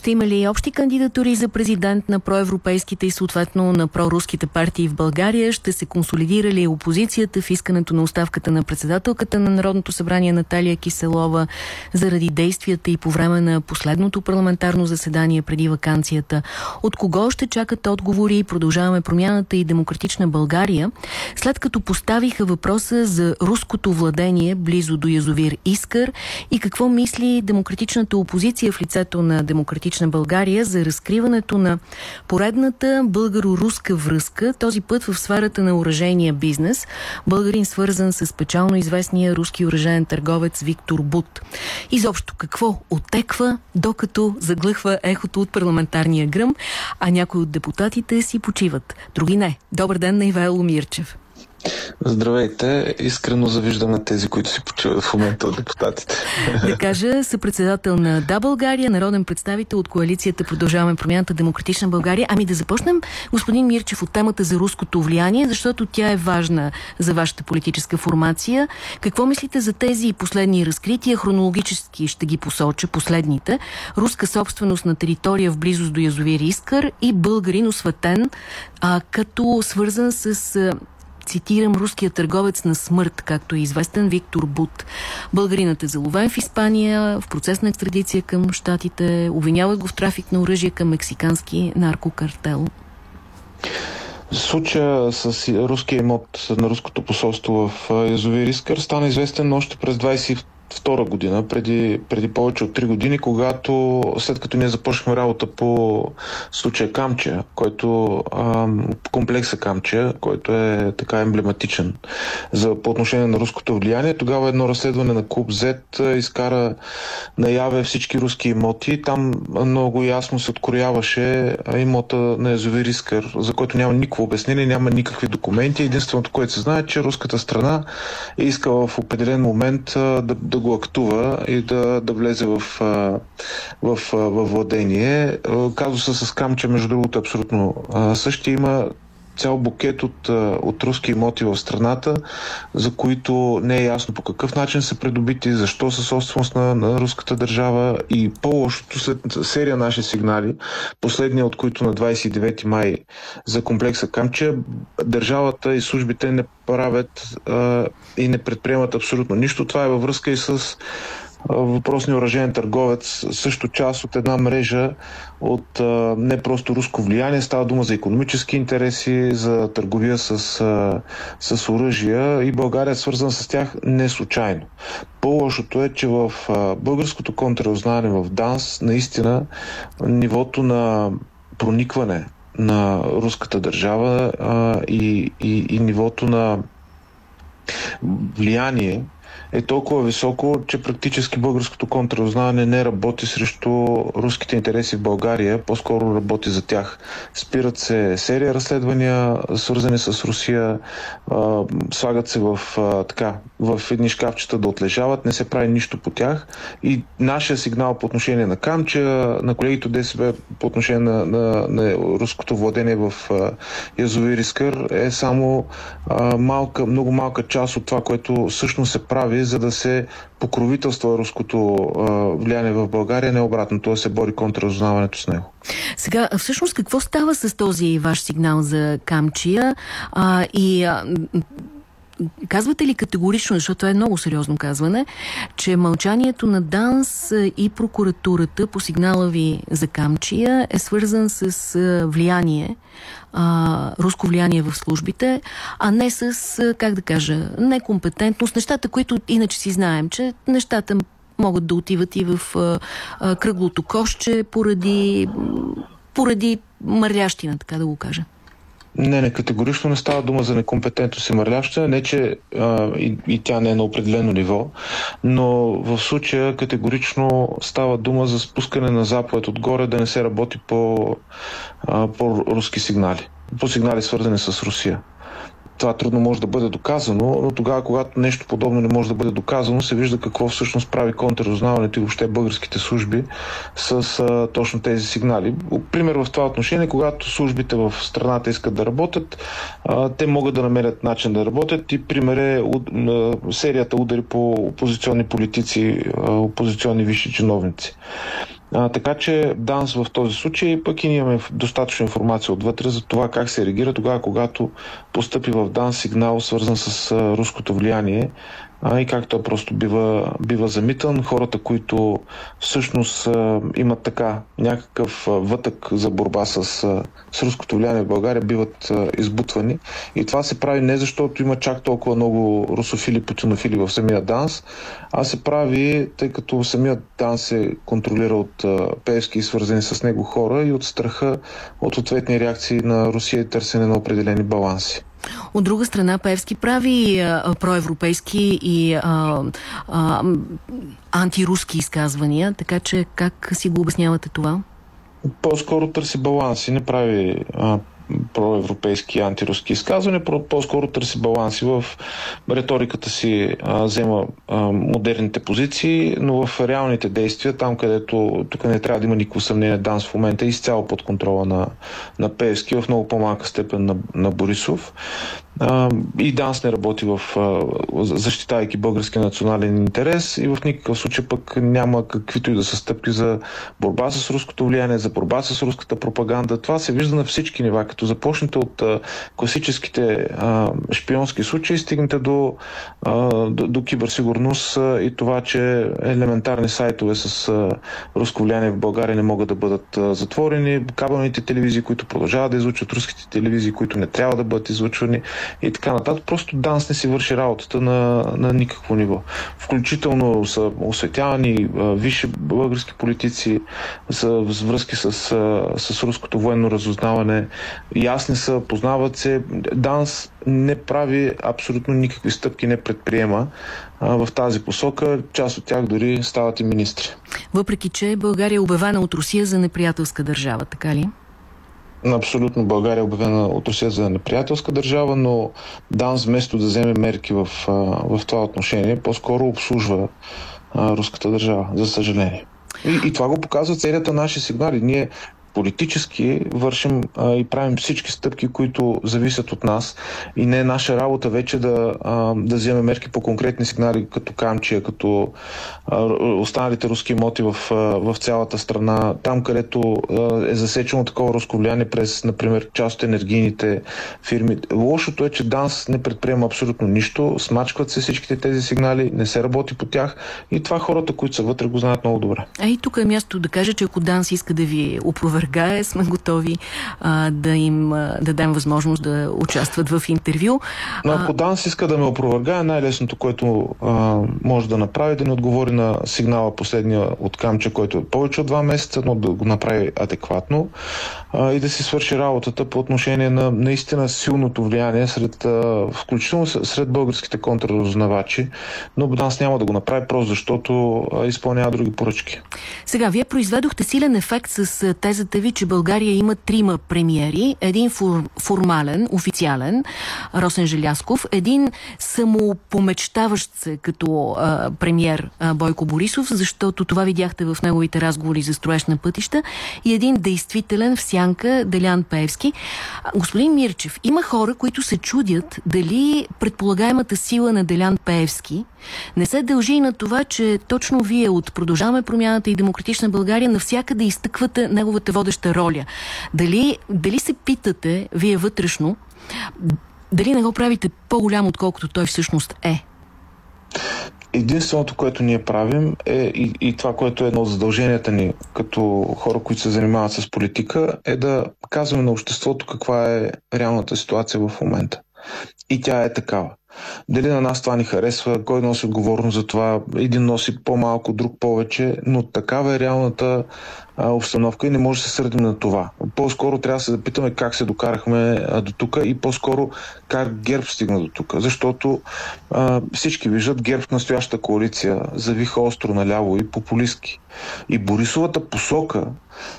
Ще има ли общи кандидатури за президент на проевропейските и съответно на проруските партии в България? Ще се консолидира ли опозицията в искането на оставката на председателката на Народното събрание Наталия Киселова заради действията и по време на последното парламентарно заседание преди вакансията? От кого ще чакат отговори? Продължаваме промяната и демократична България, след като поставиха въпроса за руското владение близо до язовир Искър и какво мисли демократичната опозиция в лицето на демократична България за разкриването на поредната българо-руска връзка, този път в сферата на оръжейния бизнес, българин свързан с печално известния руски оръжейен търговец Виктор Бут. Изобщо какво отеква, докато заглъхва ехото от парламентарния гръм, а някои от депутатите си почиват. Други не. Добър ден на Ивайло Мирчев. Здравейте! Искрено завиждам на тези, които си почиват в момента от депутатите. Да кажа, съпредседател на Да България, народен представител от коалицията Продължаваме промяната Демократична България. Ами да започнем, господин Мирчев, от темата за руското влияние, защото тя е важна за вашата политическа формация. Какво мислите за тези последни разкрития? Хронологически ще ги посоча последните. Руска собственост на територия в близост до язовир Искър и българин осветен а, като свързан с цитирам руския търговец на смърт, както е известен Виктор Бут. Българинът е заловен в Испания, в процес на екстрадиция към щатите, обвиняват го в трафик на оръжие към мексикански наркокартел. Случая с руския имот на руското посолство в Язовир Искър стана известен още през 22 втора година, преди, преди повече от 3 години, когато след като ние започнахме работа по случая Камче, който а, комплекса Камче, който е така емблематичен за, по отношение на руското влияние, тогава едно разследване на Клуб Z изкара наяве всички руски имоти. Там много ясно се открояваше имота на Язовир Искър, за който няма никакво обяснение, няма никакви документи. Единственото, което се знае, е, че руската страна е искала в определен момент да, да го актува и да, да влезе в, в, в, в владение. Казуса с Камче, между другото, е абсолютно същия. Има цял букет от, от руски имоти в страната, за които не е ясно по какъв начин са придобити, защо са собственост на, на руската държава и по-лошото след серия наши сигнали, последния от които на 29 май за комплекса Камче, държавата и службите не правят а, и не предприемат абсолютно нищо. Това е във връзка и с въпросния оръжен търговец, също част от една мрежа от не просто руско влияние, става дума за економически интереси, за търговия с, с оръжия и България е свързана с тях не случайно. По-лошото е, че в българското контраузнаване в ДАНС наистина нивото на проникване на руската държава а, и, и, и нивото на влияние е толкова високо, че практически българското контраузнаване не работи срещу руските интереси в България, по-скоро работи за тях. Спират се серия разследвания, свързани с Русия, слагат се в, така, в едни шкафчета да отлежават, не се прави нищо по тях. И нашия сигнал по отношение на Камча, на колегите от ДСБ по отношение на, на, на руското владение в Язовир Искър е само малка, много малка част от това, което всъщност се прави за да се покровителства руското влияние в България, не обратно, т.е. се бори контраразузнаването с него. Сега, всъщност, какво става с този ваш сигнал за Камчия а, и а, Казвате ли категорично, защото е много сериозно казване, че мълчанието на ДАНС и прокуратурата по сигнала ви за Камчия е свързан с влияние, а, руско влияние в службите, а не с, как да кажа, некомпетентност, нещата, които иначе си знаем, че нещата могат да отиват и в а, а, кръглото кошче поради, поради мърлящина, така да го кажа. Не, не, категорично не става дума за некомпетентност и мърляща, не че а, и, и тя не е на определено ниво, но в случая категорично става дума за спускане на заповед отгоре да не се работи по, а, по руски сигнали, по сигнали свързани с Русия това трудно може да бъде доказано, но тогава, когато нещо подобно не може да бъде доказано, се вижда какво всъщност прави контрразузнаването и въобще българските служби с а, точно тези сигнали. Пример в това отношение, когато службите в страната искат да работят, а, те могат да намерят начин да работят и пример е а, серията удари по опозиционни политици, а, опозиционни висши чиновници. А, така че ДАНС в този случай, пък и ние имаме достатъчно информация отвътре за това как се реагира тогава, когато постъпи в ДАНС сигнал, свързан с а, руското влияние а, и как той просто бива, бива замитан. Хората, които всъщност а, имат така някакъв вътък за борба с, а, с руското влияние в България, биват а, избутвани. И това се прави не защото има чак толкова много русофили, путинофили в самия ДАНС, а се прави, тъй като самият ДАНС се контролира от а, певски и свързани с него хора и от страха от ответни реакции на Русия и търсене на определени баланси. От друга страна, Певски прави проевропейски и а, а, антируски изказвания, така че как си го обяснявате това? По-скоро търси баланс и не прави а, проевропейски антируски изказвания, по-скоро търси баланси в риториката си, взема модерните позиции, но в реалните действия, там където тук не трябва да има никакво съмнение, Данс в момента е изцяло под контрола на, на Певски, в много по-малка степен на, на Борисов. И ДАНС не работи в защитавайки българския национален интерес и в никакъв случай пък няма каквито и да са стъпки за борба с руското влияние, за борба с руската пропаганда. Това се вижда на всички нива, като започнете от класическите шпионски случаи, стигнете до, до, до киберсигурност и това, че елементарни сайтове с руско влияние в България не могат да бъдат затворени, кабелните телевизии, които продължават да излучват руските телевизии, които не трябва да бъдат излучвани и така нататък. Просто данс не си върши работата на, на никакво ниво. Включително са осветявани висши български политици за връзки с, с руското военно разузнаване. Ясни са, познават се. Данс не прави абсолютно никакви стъпки, не предприема в тази посока. Част от тях дори стават и министри. Въпреки, че България е обявена от Русия за неприятелска държава, така ли? Абсолютно България е обявена от Русия за неприятелска държава, но ДАНС вместо да вземе мерки в, в това отношение, по-скоро обслужва а, руската държава, за съжаление. И, и това го показва целият наши сигнали. Ние политически вършим а, и правим всички стъпки, които зависят от нас и не е наша работа вече да, а, да вземем мерки по конкретни сигнали, като Камчия, като а, останалите руски имоти в, а, в цялата страна, там където а, е засечено такова руско влияние през, например, част от енергийните фирми. Лошото е, че ДАНС не предприема абсолютно нищо, смачкват се всичките тези сигнали, не се работи по тях и това хората, които са вътре, го знаят много добре. А и тук е място да кажа, че ако ДАНС иска да ви опровер опровергае, сме готови а, да им а, дадем възможност да участват в интервю. Но ако Данс иска да ме опровергае, най-лесното, което а, може да направи, да не отговори на сигнала последния от Камча, който е повече от два месеца, но да го направи адекватно а, и да си свърши работата по отношение на наистина силното влияние сред, а, включително сред българските контрразузнавачи, но Данс няма да го направи просто защото а, изпълнява други поръчки. Сега, вие произведохте силен ефект с тезата Казвате ви, че България има трима премиери. Един фор, формален, официален, Росен Желясков. Един самопомечтаващ се като а, премьер а, Бойко Борисов, защото това видяхте в неговите разговори за строеж на пътища. И един действителен в сянка Делян Пеевски. Господин Мирчев, има хора, които се чудят дали предполагаемата сила на Делян Пеевски не се дължи и на това, че точно вие от Продължаваме промяната и Демократична България навсякъде изтъквате неговата водеща роля. Дали, дали се питате, вие вътрешно, дали не го правите по-голям, отколкото той всъщност е? Единственото, което ние правим е и, и това, което е едно от задълженията ни като хора, които се занимават с политика, е да казваме на обществото каква е реалната ситуация в момента. И тя е такава. Дали на нас това ни харесва, кой носи отговорност за това, един носи по-малко, друг повече, но такава е реалната а, обстановка и не може да се сърдим на това. По-скоро трябва да се запитаме как се докарахме до тук и по-скоро как ГЕРБ стигна до тук. Защото а, всички виждат ГЕРБ в настоящата коалиция завиха остро наляво и популистски. И Борисовата посока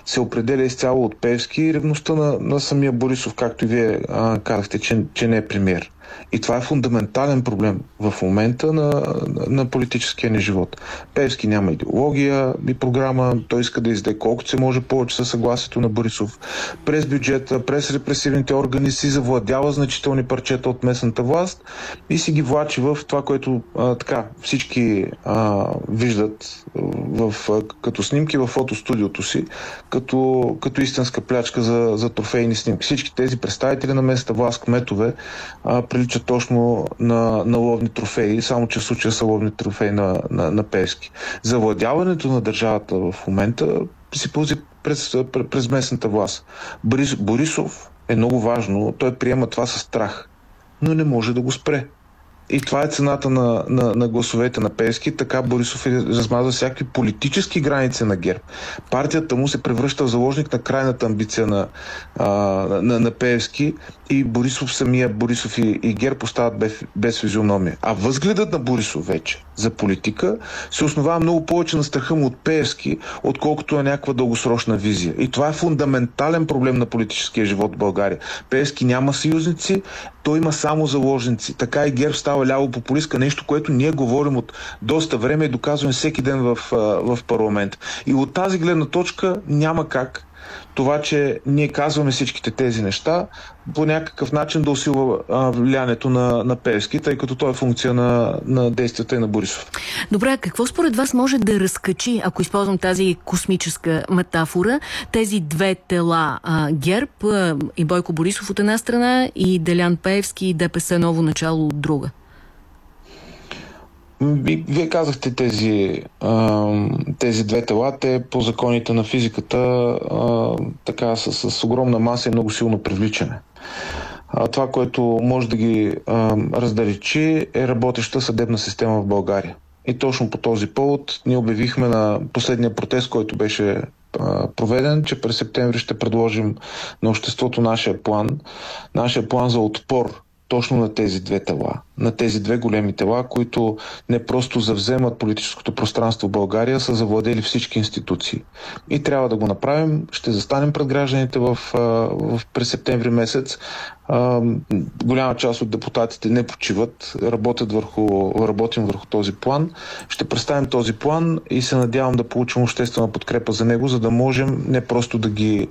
се определя изцяло от Певски и ревността на, на самия Борисов, както и вие а, казахте, че, че не е премьер. И това е фундаментален проблем в момента на, на, политическия ни живот. Певски няма идеология и програма, той иска да издаде колкото се може повече със съгласието на Борисов. През бюджета, през репресивните органи си завладява значителни парчета от местната власт и си ги влачи в това, което а, така всички а, виждат в, като снимки в фотостудиото си, като, като истинска плячка за, за трофейни снимки. Всички тези представители на местната власт, кметове, а, приличат точно на, на ловни трофеи, само че в случая са ловни трофеи на, на, на Певски. Завладяването на държавата в момента си пълзи през, през местната власт. Борис, Борисов е много важно, той приема това с страх, но не може да го спре. И това е цената на, на, на гласовете на Певски. Така Борисов е размаза всякакви политически граници на ГЕРБ. Партията му се превръща в заложник на крайната амбиция на, а, на, на Певски и Борисов самия, Борисов и, и ГЕРБ остават без, без физиономия. А възгледът на Борисов вече за политика се основава много повече на страха му от Пеевски, отколкото на някаква дългосрочна визия. И това е фундаментален проблем на политическия живот в България. Пеевски няма съюзници, той има само заложници. Така и ГЕРБ става ляво популистка, нещо, което ние говорим от доста време и доказваме всеки ден в, в парламент. И от тази гледна точка няма как това, че ние казваме всичките тези неща, по някакъв начин да усилва влиянието на, на Певски, тъй като той е функция на, на действията и на Борисов. Добре, какво според вас може да разкачи, ако използвам тази космическа метафора, тези две тела а, ГЕРБ а, и Бойко Борисов от една страна и Делян Певски и ДПС ново начало от друга? Вие казахте тези, тези две тела, те по законите на физиката така с, с огромна маса и много силно привличане. Това, което може да ги раздалечи е работеща съдебна система в България. И точно по този повод ние обявихме на последния протест, който беше проведен, че през септември ще предложим на обществото нашия план, нашия план за отпор точно на тези две тела, на тези две големи тела, които не просто завземат политическото пространство в България, са завладели всички институции. И трябва да го направим. Ще застанем пред гражданите в, в през септември месец голяма част от депутатите не почиват, работят върху, работим върху този план. Ще представим този план и се надявам да получим обществена подкрепа за него, за да можем не просто да ги,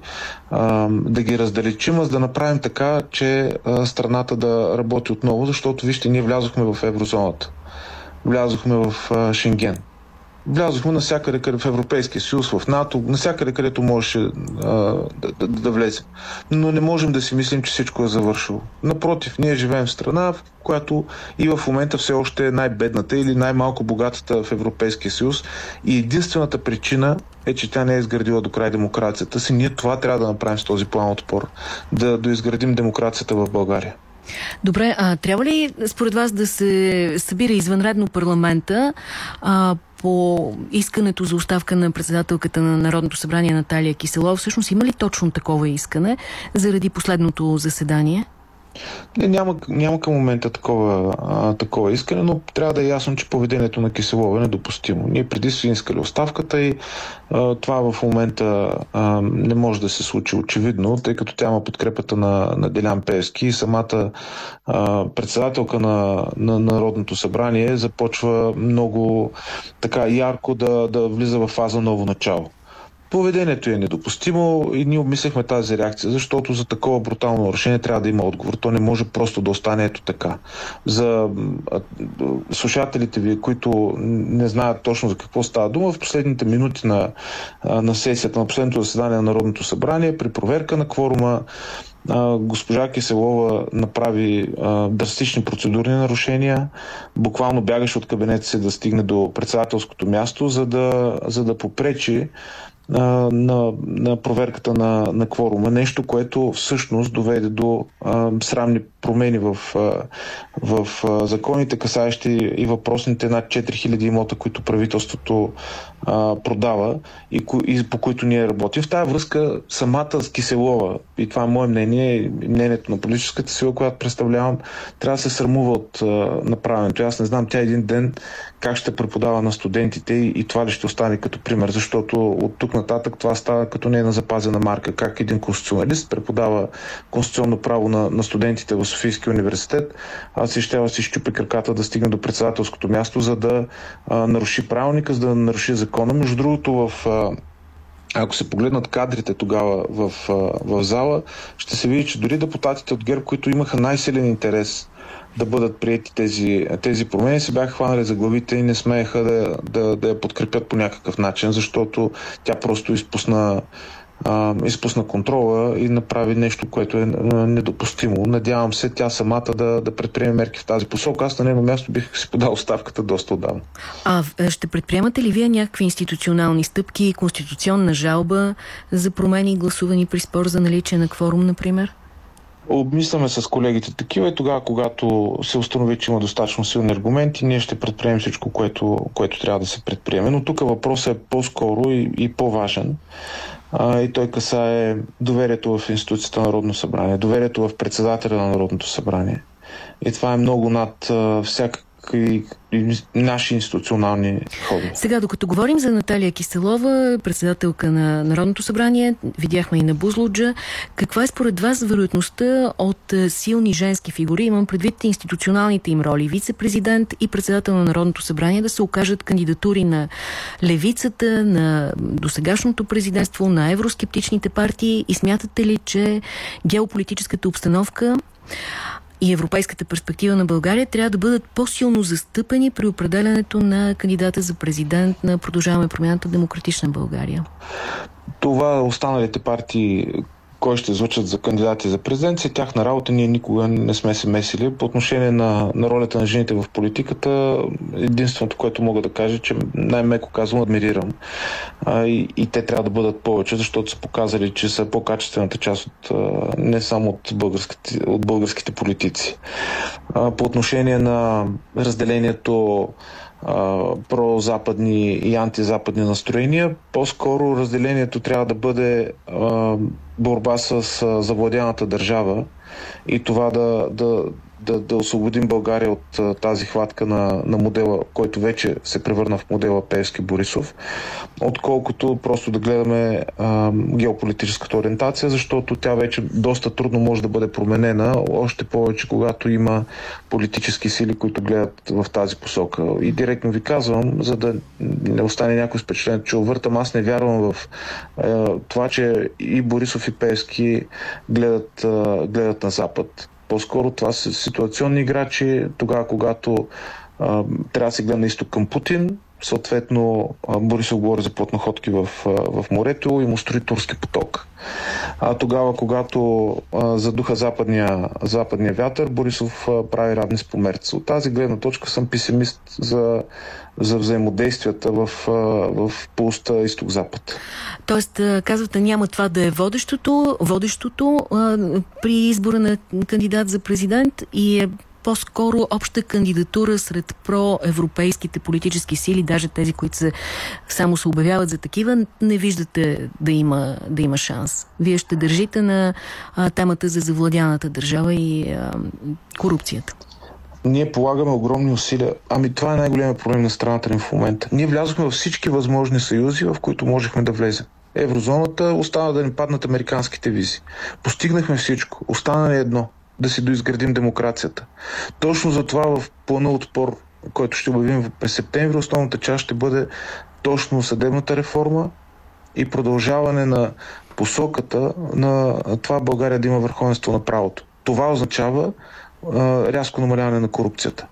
да ги раздалечим, а да направим така, че страната да работи отново, защото вижте, ние влязохме в еврозоната. Влязохме в Шенген влязохме навсякъде къде в Европейския съюз, в НАТО, навсякъде където можеше а, да, да, да влезем. Но не можем да си мислим, че всичко е завършило. Напротив, ние живеем в страна, в която и в момента все още е най-бедната или най-малко богатата в Европейския съюз. И единствената причина е, че тя не е изградила до край демокрацията си. Ние това трябва да направим с този план отпор. Да доизградим демокрацията в България. Добре, а трябва ли според вас да се събира извънредно парламента а, по искането за оставка на председателката на Народното събрание Наталия Киселова? Всъщност има ли точно такова искане заради последното заседание? Не, няма, няма към момента такова, а, такова искане, но трябва да е ясно, че поведението на Киселова е недопустимо. Ние преди сме искали оставката и а, това в момента а, не може да се случи очевидно, тъй като тя има подкрепата на, на Делян Певски и самата а, председателка на, на Народното събрание започва много така ярко да, да влиза в фаза ново начало. Поведението е недопустимо и ние обмисляхме тази реакция, защото за такова брутално решение трябва да има отговор. То не може просто да остане ето така. За слушателите ви, които не знаят точно за какво става дума, в последните минути на, на сесията, на последното заседание на Народното събрание, при проверка на кворума, госпожа Киселова направи а, драстични процедурни нарушения. Буквално бягаше от кабинета си да стигне до председателското място, за да, за да попречи на, на проверката на, на кворума. Нещо, което всъщност доведе до а, срамни промени в, а, в а, законите, касаещи и въпросните над 4000 имота, които правителството а, продава и, и по които ние работим. В тази връзка самата Киселова, и това е мое мнение, мнението на политическата сила, която представлявам, трябва да се срамува от а, направенето. Аз не знам тя един ден как ще преподава на студентите и, и това ли ще остане като пример, защото от тук нататък това става като нейна запазена марка, как един конституционалист преподава конституционно право на, на студентите в Софийския университет, аз си ще си щупи краката да стигне до председателското място, за да а, наруши правилника, за да наруши закона. Между другото, в ако се погледнат кадрите тогава в, в зала, ще се види, че дори депутатите от ГЕРБ, които имаха най-силен интерес да бъдат прияти тези, тези промени, се бяха хванали за главите и не смееха да, да, да я подкрепят по някакъв начин, защото тя просто изпусна а, изпусна контрола и направи нещо, което е недопустимо. Надявам се тя самата да, да предприеме мерки в тази посока. Аз на нейно място бих си подал оставката доста отдавна. А ще предприемате ли вие някакви институционални стъпки, конституционна жалба за промени гласувани при спор за наличие на кворум, например? Обмисляме с колегите такива и тогава, когато се установи, че има достатъчно силни аргументи, ние ще предприемем всичко, което, което трябва да се предприеме. Но тук въпросът е по-скоро и, и по-важен. А, и той касае доверието в институцията на Народно събрание, доверието в председателя на Народното събрание. И това е много над а, всяка и, и наши институционални ходи. Сега, докато говорим за Наталия Киселова, председателка на Народното събрание, видяхме и на Бузлуджа, каква е според вас вероятността от силни женски фигури, имам предвид институционалните им роли, вице-президент и председател на Народното събрание, да се окажат кандидатури на левицата, на досегашното президентство, на евроскептичните партии и смятате ли, че геополитическата обстановка и европейската перспектива на България трябва да бъдат по-силно застъпени при определянето на кандидата за президент на Продължаваме промяната Демократична България? Това останалите партии кой ще излучат за кандидати за президент, тяхна работа. Ние никога не сме се месили. По отношение на, на ролята на жените в политиката, единственото, което мога да кажа, че най-меко казвам, адмирирам. А, и, и те трябва да бъдат повече, защото са показали, че са по-качествената част от, не само от българските, от българските политици. А, по отношение на разделението прозападни и антизападни настроения. По-скоро разделението трябва да бъде а, борба с а, завладяната държава и това да, да, да, да освободим България от тази хватка на, на модела, който вече се превърна в модела Певски Борисов, отколкото просто да гледаме а, геополитическата ориентация, защото тя вече доста трудно може да бъде променена, още повече когато има политически сили, които гледат в тази посока. И директно ви казвам, за да не остане някой впечатлен, че увъртам, аз не вярвам в а, това, че и Борисов и Певски гледат, а, гледат на Запад по-скоро това са ситуационни играчи, тогава когато а, трябва да се гледа на изток към Путин, съответно Борисов говори за плотноходки в, в морето и му строи турски поток. А тогава, когато а, задуха западния, западния вятър, Борисов а, прави равни с померца. От тази гледна точка съм песимист за, за взаимодействията в, а, в пулста изток-запад. Тоест, казвате, няма това да е водещото, водещото а, при избора на кандидат за президент и е по-скоро обща кандидатура сред проевропейските политически сили, даже тези, които се, само се обявяват за такива, не виждате да има, да има шанс. Вие ще държите на а, темата за завладяната държава и а, корупцията. Ние полагаме огромни усилия. Ами това е най-големият проблем на страната ни в момента. Ние влязохме във всички възможни съюзи, в които можехме да влезем. Еврозоната остана да ни паднат американските визи. Постигнахме всичко. Остана ни едно – да си доизградим демокрацията. Точно за това в плана отпор, който ще обявим през септември, основната част ще бъде точно съдебната реформа и продължаване на посоката на това България да има върховенство на правото. Това означава а, рязко намаляване на корупцията.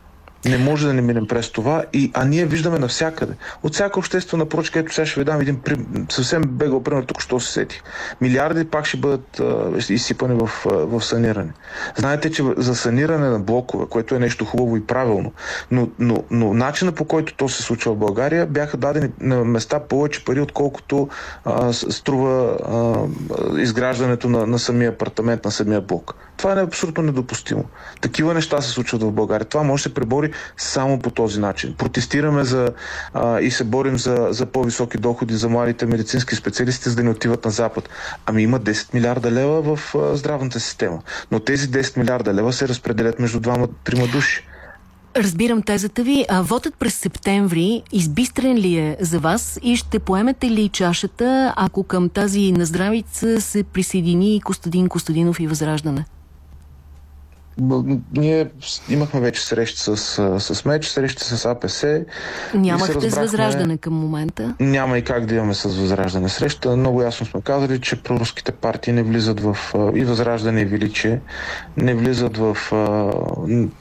Не може да не минем през това, и, а ние виждаме навсякъде. От всяка обществена поръчка, ето сега ще ви дам един при, съвсем бегал пример, тук що се сети. Милиарди пак ще бъдат а, изсипани в, а, в саниране. Знаете, че за саниране на блокове, което е нещо хубаво и правилно, но, но, но начина по който то се случва в България, бяха дадени на места повече пари, отколкото а, струва а, изграждането на, на самия апартамент, на самия блок. Това е абсолютно недопустимо. Такива неща се случват в България. Това може да се пребори само по този начин. Протестираме за, а, и се борим за, за по-високи доходи за младите медицински специалисти, за да не отиват на Запад. Ами има 10 милиарда лева в а, здравната система. Но тези 10 милиарда лева се разпределят между двама-трима души. Разбирам тезата ви. А вотът през септември избистрен ли е за вас и ще поемете ли чашата, ако към тази наздравица се присъедини Костадин Костадинов и Възраждане? Ние имахме вече срещи с, с МЕЧ, срещи с АПС. Нямахте с Възраждане към момента? Няма и как да имаме с Възраждане среща. Много ясно сме казали, че проруските партии не влизат в и Възраждане и Величие, не влизат в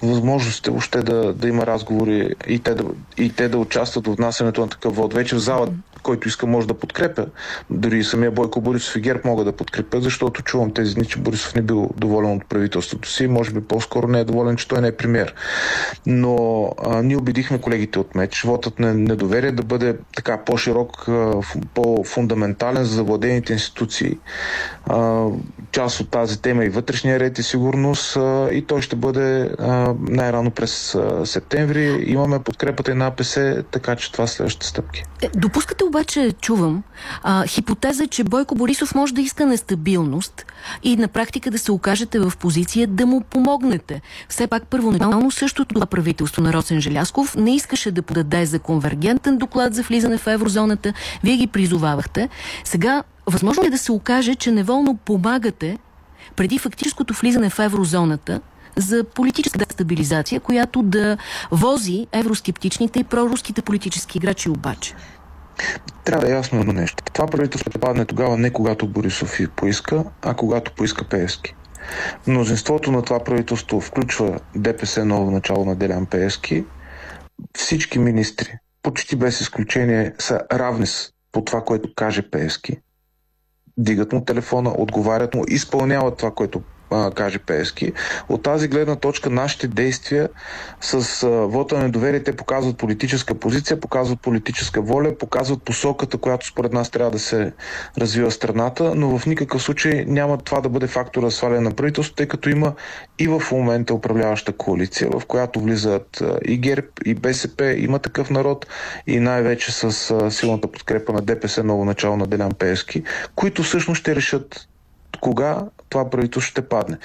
възможностите въобще да, да има разговори и те да, и те да участват в внасянето на такъв вод. Вече в зала който иска може да подкрепя. Дори и самия Бойко Борисов и ГЕРБ могат да подкрепят, защото чувам тези дни, че Борисов не бил доволен от правителството си. Може би по-скоро не е доволен, че той не е премьер. Но а, ние убедихме колегите от МЕЧ, вотът на недоверие да бъде така по-широк, по-фундаментален за завладените институции. А, част от тази тема и вътрешния ред и сигурност а, и той ще бъде най-рано през а, септември. Имаме подкрепата и на АПС, така че това следващите стъпки. Е, допускате обаче, чувам, а, хипотеза, че Бойко Борисов може да иска нестабилност и на практика да се окажете в позиция да му помогнете. Все пак първоначално същото това правителство на Росен Желясков не искаше да подаде за конвергентен доклад за влизане в еврозоната. Вие ги призовавахте. Сега, възможно е да се окаже, че неволно помагате преди фактическото влизане в еврозоната за политическа дестабилизация, която да вози евроскептичните и проруските политически играчи обаче. Трябва да е ясно едно нещо. Това правителство ще падне тогава не когато Борисов и поиска, а когато поиска Пески. Мнозинството на това правителство включва ДПС ново начало на Делян Пески. Всички министри, почти без изключение, са равни по това, което каже Пески. Дигат му телефона, отговарят му, изпълняват това, което а, каже Пески. От тази гледна точка нашите действия с а, вота на недоверие те показват политическа позиция, показват политическа воля, показват посоката, която според нас трябва да се развива страната, но в никакъв случай няма това да бъде фактор за сваляне на правителството, тъй като има и в момента управляваща коалиция, в която влизат и ГЕРБ, и БСП, има такъв народ и най-вече с силната подкрепа на ДПС, ново начало на Делян Пески, които всъщност ще решат кога това правителство ще падне.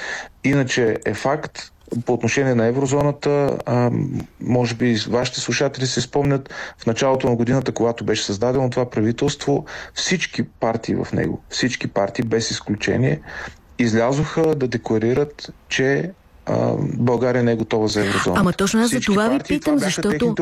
Иначе е факт, по отношение на еврозоната, а, може би вашите слушатели се спомнят в началото на годината, когато беше създадено това правителство, всички партии в него, всички партии без изключение, излязоха да декларират, че България не е готова за еврозона. Ама точно аз за това ви питам, защото,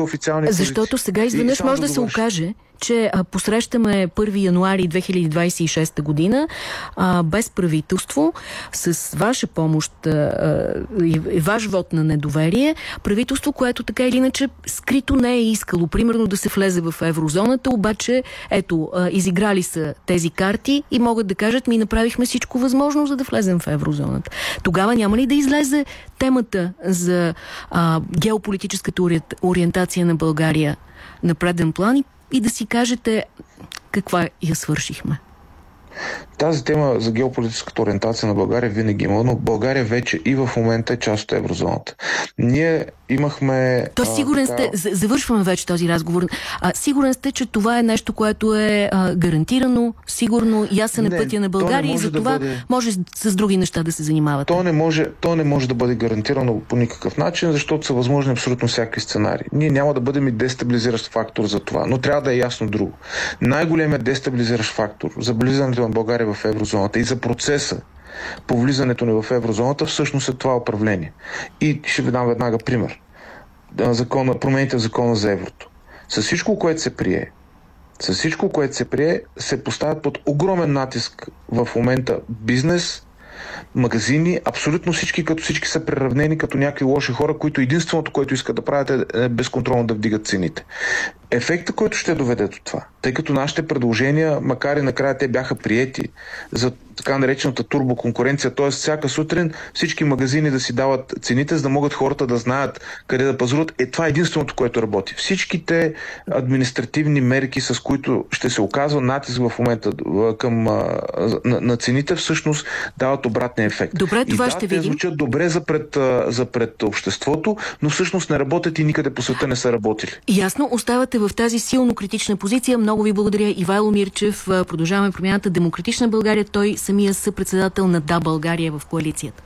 защото сега изведнъж може да, да се окаже, че посрещаме 1 януари 2026 година а, без правителство, с ваша помощ а, и, и ваш вод на недоверие, правителство, което така или иначе скрито не е искало, примерно да се влезе в еврозоната, обаче ето, а, изиграли са тези карти и могат да кажат, ми направихме всичко възможно, за да влезем в еврозоната. Тогава няма ли да излезе темата за а, геополитическата ориентация на България на преден план и и да си кажете каква я свършихме. Тази тема за геополитическата ориентация на България винаги има, но България вече и в момента е част от еврозоната. Ние имахме... То сигурен а, така... сте, завършваме вече този разговор, а, сигурен сте, че това е нещо, което е а, гарантирано, сигурно, ясен е пътя на България и за да това бъде... може с други неща да се занимавате. То не, може, то не може да бъде гарантирано по никакъв начин, защото са възможни абсолютно всякакви сценарии. Ние няма да бъдем и дестабилизиращ фактор за това, но трябва да е ясно друго. Най-големият дестабилизиращ фактор за влизането на България в еврозоната и за процеса по влизането ни в еврозоната всъщност е това управление. И ще ви дам веднага пример. Закона, промените в закона за еврото. С всичко, което се прие, с всичко, което се прие, се поставят под огромен натиск в момента бизнес, магазини, абсолютно всички, като всички са преравнени като някакви лоши хора, които единственото, което искат да правят е, е безконтролно да вдигат цените. Ефекта, който ще доведе до това, тъй като нашите предложения, макар и накрая те бяха приети за така наречената турбоконкуренция, т.е. всяка сутрин всички магазини да си дават цените, за да могат хората да знаят къде да пазаруват. Е, това е единственото, което работи. Всичките административни мерки, с които ще се оказва натиск в момента към, на, на цените, всъщност дават обратния ефект. Добре, това и да, ще те видим. звучат добре за пред, за пред обществото, но всъщност не работят и никъде по света не са работили. Ясно, оставате в тази силно критична позиция. Много ви благодаря, Ивайло Мирчев. Продължаваме промяната Демократична България. Той самия съпредседател на Да България в коалицията.